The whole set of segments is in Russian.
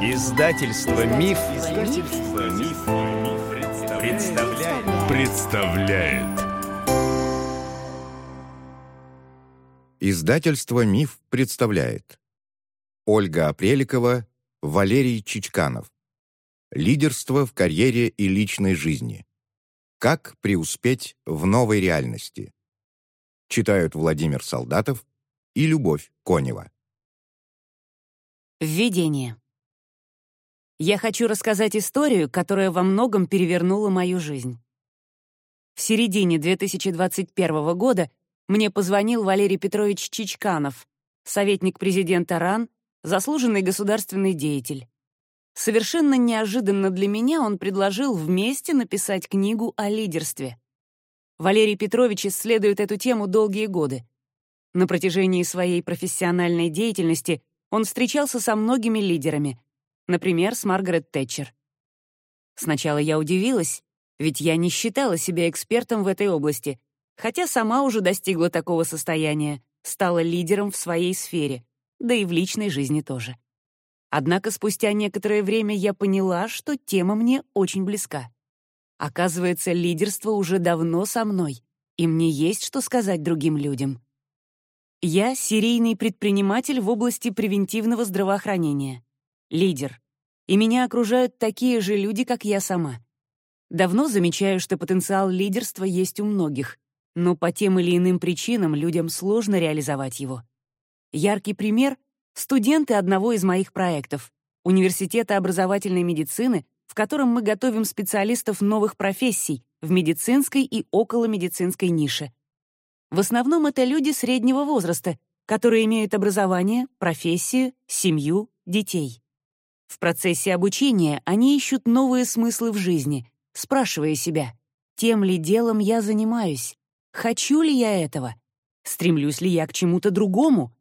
Издательство Миф, Издательство Миф, представляет. представляет. Издательство Миф представляет. Ольга Апреликова, Валерий Чичканов. Лидерство в карьере и личной жизни. Как преуспеть в новой реальности. Читают Владимир Солдатов и Любовь Конева. Введение. Я хочу рассказать историю, которая во многом перевернула мою жизнь. В середине 2021 года мне позвонил Валерий Петрович Чичканов, советник президента РАН, заслуженный государственный деятель. Совершенно неожиданно для меня он предложил вместе написать книгу о лидерстве. Валерий Петрович исследует эту тему долгие годы. На протяжении своей профессиональной деятельности он встречался со многими лидерами, например, с Маргарет Тэтчер. Сначала я удивилась, ведь я не считала себя экспертом в этой области, хотя сама уже достигла такого состояния, стала лидером в своей сфере, да и в личной жизни тоже. Однако спустя некоторое время я поняла, что тема мне очень близка. Оказывается, лидерство уже давно со мной, и мне есть что сказать другим людям. Я серийный предприниматель в области превентивного здравоохранения. Лидер. И меня окружают такие же люди, как я сама. Давно замечаю, что потенциал лидерства есть у многих, но по тем или иным причинам людям сложно реализовать его. Яркий пример студенты одного из моих проектов — Университета образовательной медицины, в котором мы готовим специалистов новых профессий в медицинской и околомедицинской нише. В основном это люди среднего возраста, которые имеют образование, профессию, семью, детей. В процессе обучения они ищут новые смыслы в жизни, спрашивая себя, тем ли делом я занимаюсь, хочу ли я этого, стремлюсь ли я к чему-то другому,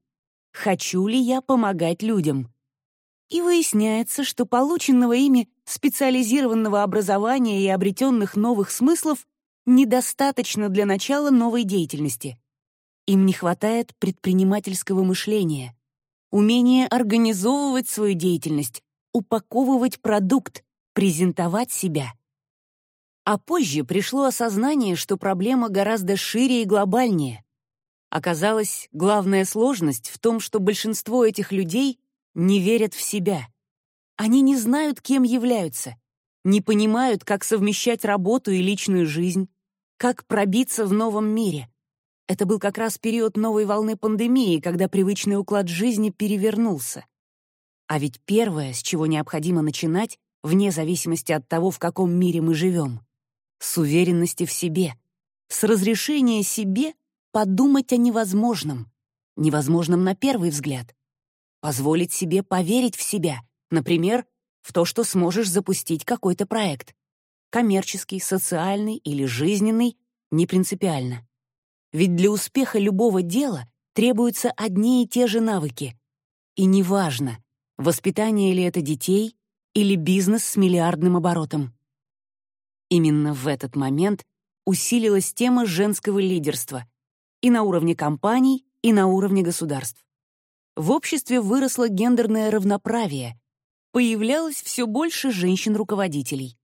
хочу ли я помогать людям. И выясняется, что полученного ими специализированного образования и обретенных новых смыслов недостаточно для начала новой деятельности. Им не хватает предпринимательского мышления, умения организовывать свою деятельность, упаковывать продукт, презентовать себя. А позже пришло осознание, что проблема гораздо шире и глобальнее. Оказалось, главная сложность в том, что большинство этих людей не верят в себя. Они не знают, кем являются, не понимают, как совмещать работу и личную жизнь, как пробиться в новом мире. Это был как раз период новой волны пандемии, когда привычный уклад жизни перевернулся. А ведь первое, с чего необходимо начинать, вне зависимости от того, в каком мире мы живем, с уверенности в себе, с разрешения себе подумать о невозможном, невозможном на первый взгляд, позволить себе поверить в себя, например, в то, что сможешь запустить какой-то проект. Коммерческий, социальный или жизненный — не принципиально. Ведь для успеха любого дела требуются одни и те же навыки. И неважно, воспитание ли это детей или бизнес с миллиардным оборотом. Именно в этот момент усилилась тема женского лидерства, и на уровне компаний, и на уровне государств. В обществе выросло гендерное равноправие, появлялось все больше женщин-руководителей.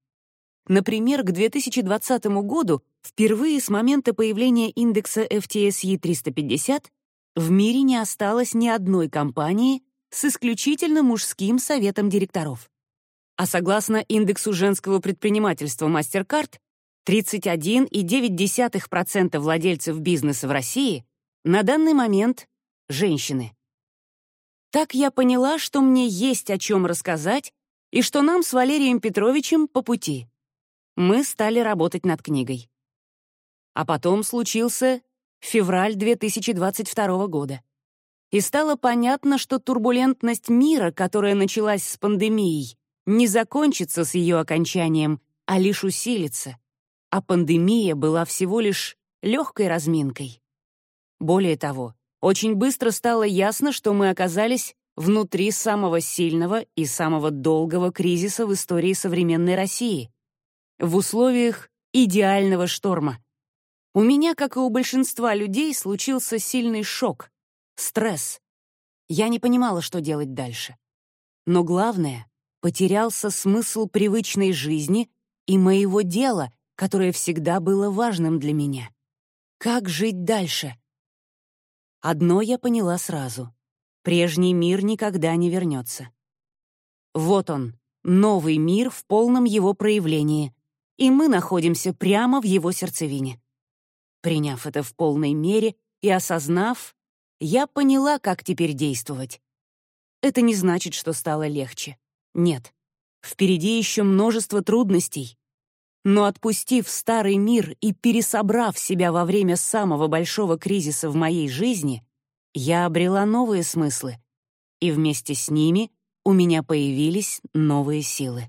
Например, к 2020 году, впервые с момента появления индекса FTSE 350, в мире не осталось ни одной компании с исключительно мужским советом директоров. А согласно индексу женского предпринимательства MasterCard, 31,9% владельцев бизнеса в России на данный момент — женщины. Так я поняла, что мне есть о чем рассказать и что нам с Валерием Петровичем по пути. Мы стали работать над книгой. А потом случился февраль 2022 года. И стало понятно, что турбулентность мира, которая началась с пандемией, не закончится с ее окончанием, а лишь усилится а пандемия была всего лишь легкой разминкой. Более того, очень быстро стало ясно, что мы оказались внутри самого сильного и самого долгого кризиса в истории современной России, в условиях идеального шторма. У меня, как и у большинства людей, случился сильный шок, стресс. Я не понимала, что делать дальше. Но главное, потерялся смысл привычной жизни и моего дела, которое всегда было важным для меня. Как жить дальше? Одно я поняла сразу. Прежний мир никогда не вернется. Вот он, новый мир в полном его проявлении, и мы находимся прямо в его сердцевине. Приняв это в полной мере и осознав, я поняла, как теперь действовать. Это не значит, что стало легче. Нет. Впереди еще множество трудностей. Но отпустив старый мир и пересобрав себя во время самого большого кризиса в моей жизни, я обрела новые смыслы, и вместе с ними у меня появились новые силы.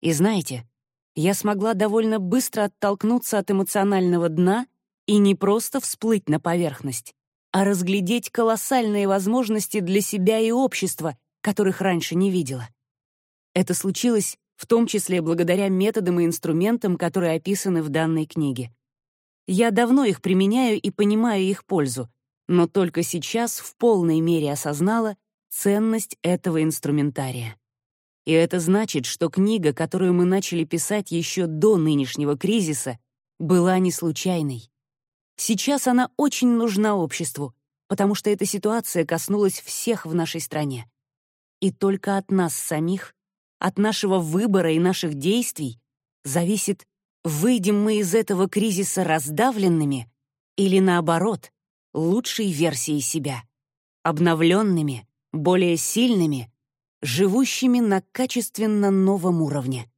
И знаете, я смогла довольно быстро оттолкнуться от эмоционального дна и не просто всплыть на поверхность, а разглядеть колоссальные возможности для себя и общества, которых раньше не видела. Это случилось в том числе благодаря методам и инструментам, которые описаны в данной книге. Я давно их применяю и понимаю их пользу, но только сейчас в полной мере осознала ценность этого инструментария. И это значит, что книга, которую мы начали писать еще до нынешнего кризиса, была не случайной. Сейчас она очень нужна обществу, потому что эта ситуация коснулась всех в нашей стране. И только от нас самих, от нашего выбора и наших действий зависит, выйдем мы из этого кризиса раздавленными или, наоборот, лучшей версией себя, обновленными, более сильными, живущими на качественно новом уровне.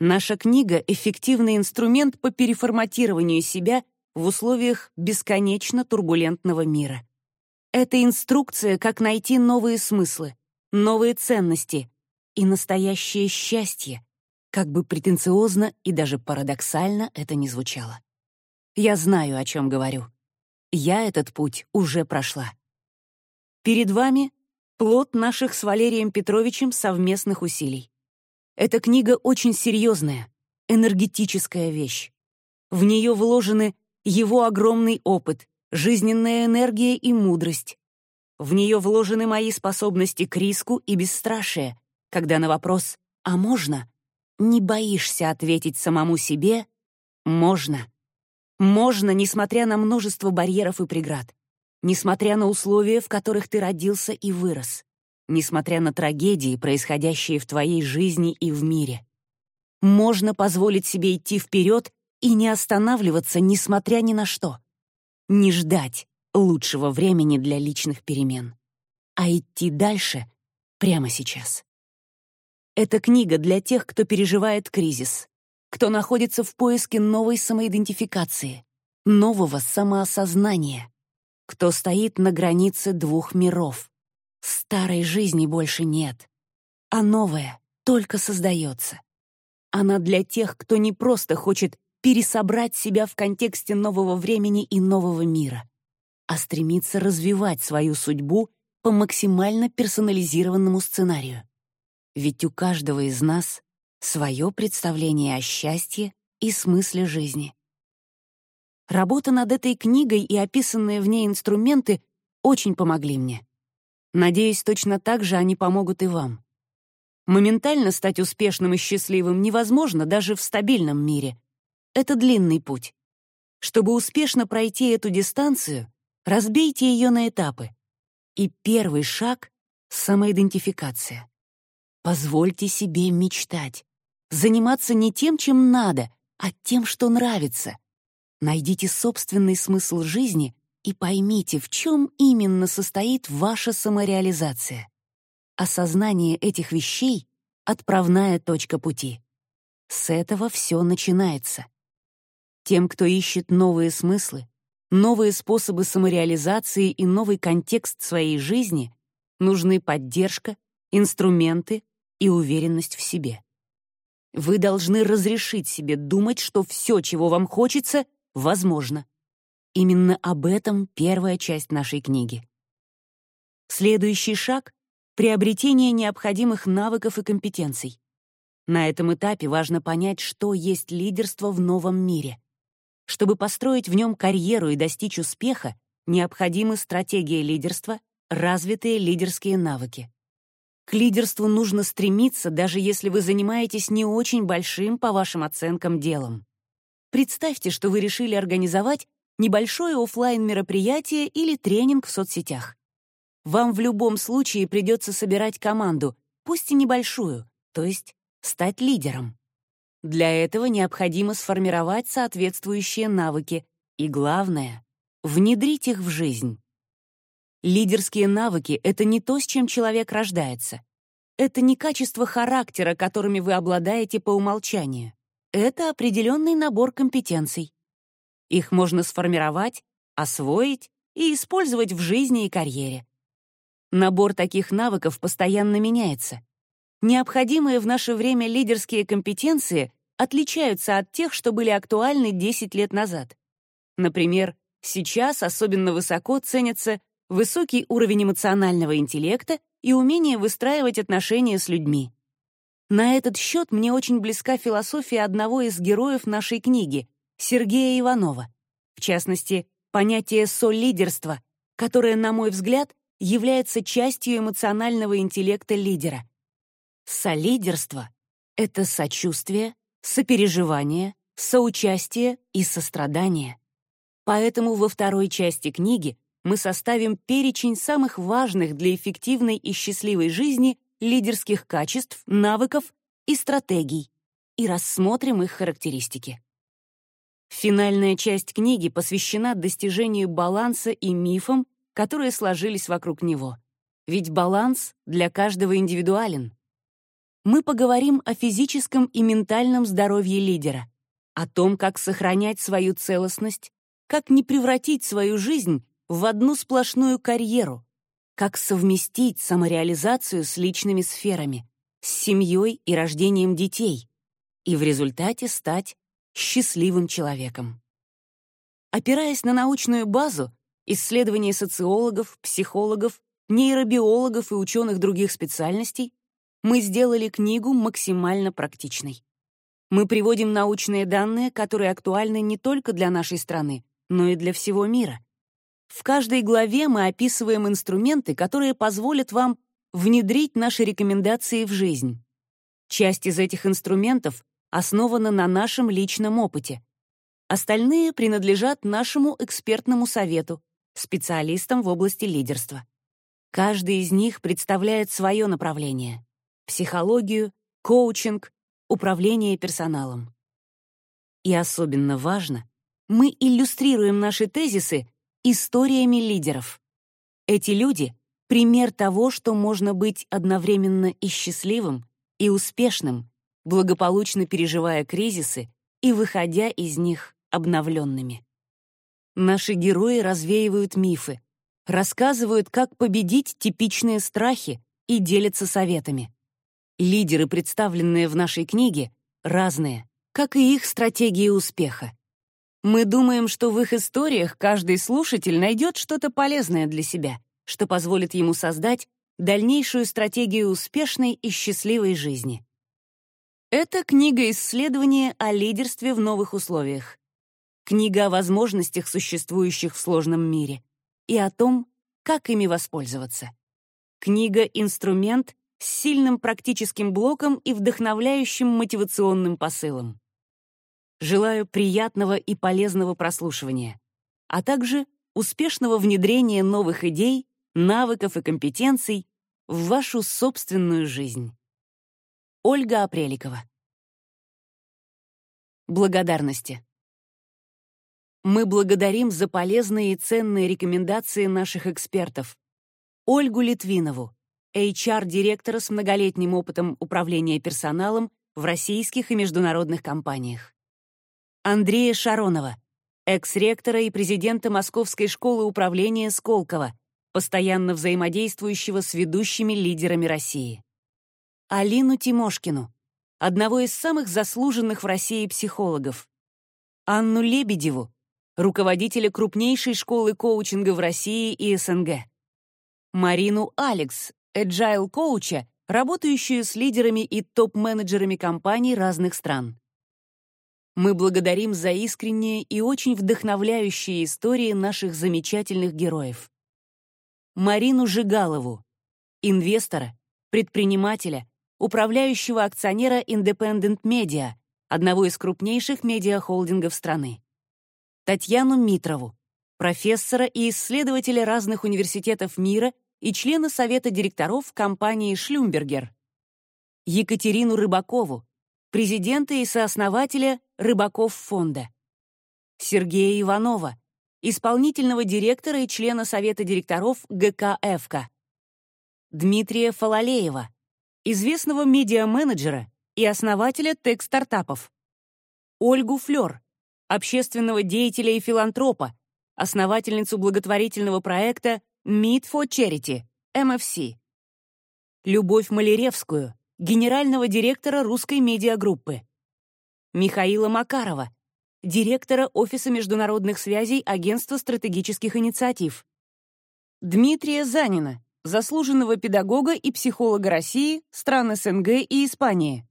Наша книга — эффективный инструмент по переформатированию себя в условиях бесконечно турбулентного мира. Это инструкция, как найти новые смыслы, новые ценности и настоящее счастье, как бы претенциозно и даже парадоксально это ни звучало. Я знаю, о чем говорю. Я этот путь уже прошла. Перед вами плод наших с Валерием Петровичем совместных усилий. Эта книга очень серьезная, энергетическая вещь. В нее вложены его огромный опыт, жизненная энергия и мудрость. В нее вложены мои способности к риску и бесстрашие, когда на вопрос «А можно?» не боишься ответить самому себе «Можно». Можно, несмотря на множество барьеров и преград, несмотря на условия, в которых ты родился и вырос, несмотря на трагедии, происходящие в твоей жизни и в мире. Можно позволить себе идти вперед и не останавливаться, несмотря ни на что. Не ждать лучшего времени для личных перемен, а идти дальше прямо сейчас. Эта книга для тех, кто переживает кризис, кто находится в поиске новой самоидентификации, нового самоосознания, кто стоит на границе двух миров. Старой жизни больше нет, а новая только создается. Она для тех, кто не просто хочет пересобрать себя в контексте нового времени и нового мира, а стремится развивать свою судьбу по максимально персонализированному сценарию. Ведь у каждого из нас свое представление о счастье и смысле жизни. Работа над этой книгой и описанные в ней инструменты очень помогли мне. Надеюсь, точно так же они помогут и вам. Моментально стать успешным и счастливым невозможно даже в стабильном мире, это длинный путь. Чтобы успешно пройти эту дистанцию, разбейте ее на этапы. И первый шаг — самоидентификация. Позвольте себе мечтать. Заниматься не тем, чем надо, а тем, что нравится. Найдите собственный смысл жизни и поймите, в чем именно состоит ваша самореализация. Осознание этих вещей — отправная точка пути. С этого все начинается. Тем, кто ищет новые смыслы, новые способы самореализации и новый контекст своей жизни, нужны поддержка, инструменты и уверенность в себе. Вы должны разрешить себе думать, что все, чего вам хочется, возможно. Именно об этом первая часть нашей книги. Следующий шаг — приобретение необходимых навыков и компетенций. На этом этапе важно понять, что есть лидерство в новом мире. Чтобы построить в нем карьеру и достичь успеха, необходимы стратегия лидерства, развитые лидерские навыки. К лидерству нужно стремиться, даже если вы занимаетесь не очень большим, по вашим оценкам, делом. Представьте, что вы решили организовать небольшое офлайн мероприятие или тренинг в соцсетях. Вам в любом случае придется собирать команду, пусть и небольшую, то есть стать лидером. Для этого необходимо сформировать соответствующие навыки и, главное, внедрить их в жизнь. Лидерские навыки — это не то, с чем человек рождается. Это не качество характера, которыми вы обладаете по умолчанию. Это определенный набор компетенций. Их можно сформировать, освоить и использовать в жизни и карьере. Набор таких навыков постоянно меняется. Необходимые в наше время лидерские компетенции отличаются от тех, что были актуальны 10 лет назад. Например, сейчас особенно высоко ценятся высокий уровень эмоционального интеллекта и умение выстраивать отношения с людьми. На этот счет мне очень близка философия одного из героев нашей книги, Сергея Иванова. В частности, понятие «солидерства», которое, на мой взгляд, является частью эмоционального интеллекта лидера. Солидерство — это сочувствие, сопереживание, соучастие и сострадание. Поэтому во второй части книги мы составим перечень самых важных для эффективной и счастливой жизни лидерских качеств, навыков и стратегий и рассмотрим их характеристики. Финальная часть книги посвящена достижению баланса и мифам, которые сложились вокруг него. Ведь баланс для каждого индивидуален. Мы поговорим о физическом и ментальном здоровье лидера, о том, как сохранять свою целостность, как не превратить свою жизнь в одну сплошную карьеру, как совместить самореализацию с личными сферами, с семьей и рождением детей, и в результате стать счастливым человеком. Опираясь на научную базу, исследования социологов, психологов, нейробиологов и ученых других специальностей, мы сделали книгу максимально практичной. Мы приводим научные данные, которые актуальны не только для нашей страны, но и для всего мира. В каждой главе мы описываем инструменты, которые позволят вам внедрить наши рекомендации в жизнь. Часть из этих инструментов основана на нашем личном опыте. Остальные принадлежат нашему экспертному совету, специалистам в области лидерства. Каждый из них представляет свое направление — психологию, коучинг, управление персоналом. И особенно важно, мы иллюстрируем наши тезисы историями лидеров. Эти люди — пример того, что можно быть одновременно и счастливым, и успешным, благополучно переживая кризисы и выходя из них обновленными. Наши герои развеивают мифы, рассказывают, как победить типичные страхи и делятся советами. Лидеры, представленные в нашей книге, разные, как и их стратегии успеха. Мы думаем, что в их историях каждый слушатель найдет что-то полезное для себя, что позволит ему создать дальнейшую стратегию успешной и счастливой жизни. Это книга исследования о лидерстве в новых условиях. Книга о возможностях, существующих в сложном мире, и о том, как ими воспользоваться. Книга-инструмент с сильным практическим блоком и вдохновляющим мотивационным посылом. Желаю приятного и полезного прослушивания, а также успешного внедрения новых идей, навыков и компетенций в вашу собственную жизнь. Ольга Апреликова. Благодарности. Мы благодарим за полезные и ценные рекомендации наших экспертов. Ольгу Литвинову, HR-директора с многолетним опытом управления персоналом в российских и международных компаниях. Андрея Шаронова, экс-ректора и президента Московской школы управления Сколково, постоянно взаимодействующего с ведущими лидерами России. Алину Тимошкину, одного из самых заслуженных в России психологов. Анну Лебедеву, руководителя крупнейшей школы коучинга в России и СНГ. Марину Алекс, agile-коуча, работающую с лидерами и топ-менеджерами компаний разных стран. Мы благодарим за искренние и очень вдохновляющие истории наших замечательных героев. Марину Жигалову, инвестора, предпринимателя, управляющего акционера Independent Media, одного из крупнейших медиахолдингов страны. Татьяну Митрову, профессора и исследователя разных университетов мира и члена совета директоров компании «Шлюмбергер». Екатерину Рыбакову, президента и сооснователя Рыбаков фонда. Сергея Иванова, исполнительного директора и члена совета директоров ГК «Эвка». Дмитрия Фалалеева, известного медиа-менеджера и основателя тег-стартапов. Ольгу Флёр, общественного деятеля и филантропа, основательницу благотворительного проекта Meet for Charity, MFC. Любовь Малеревскую, генерального директора русской медиагруппы. Михаила Макарова, директора Офиса международных связей Агентства стратегических инициатив. Дмитрия Занина, заслуженного педагога и психолога России, стран СНГ и Испании.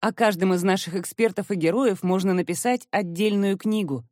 О каждом из наших экспертов и героев можно написать отдельную книгу.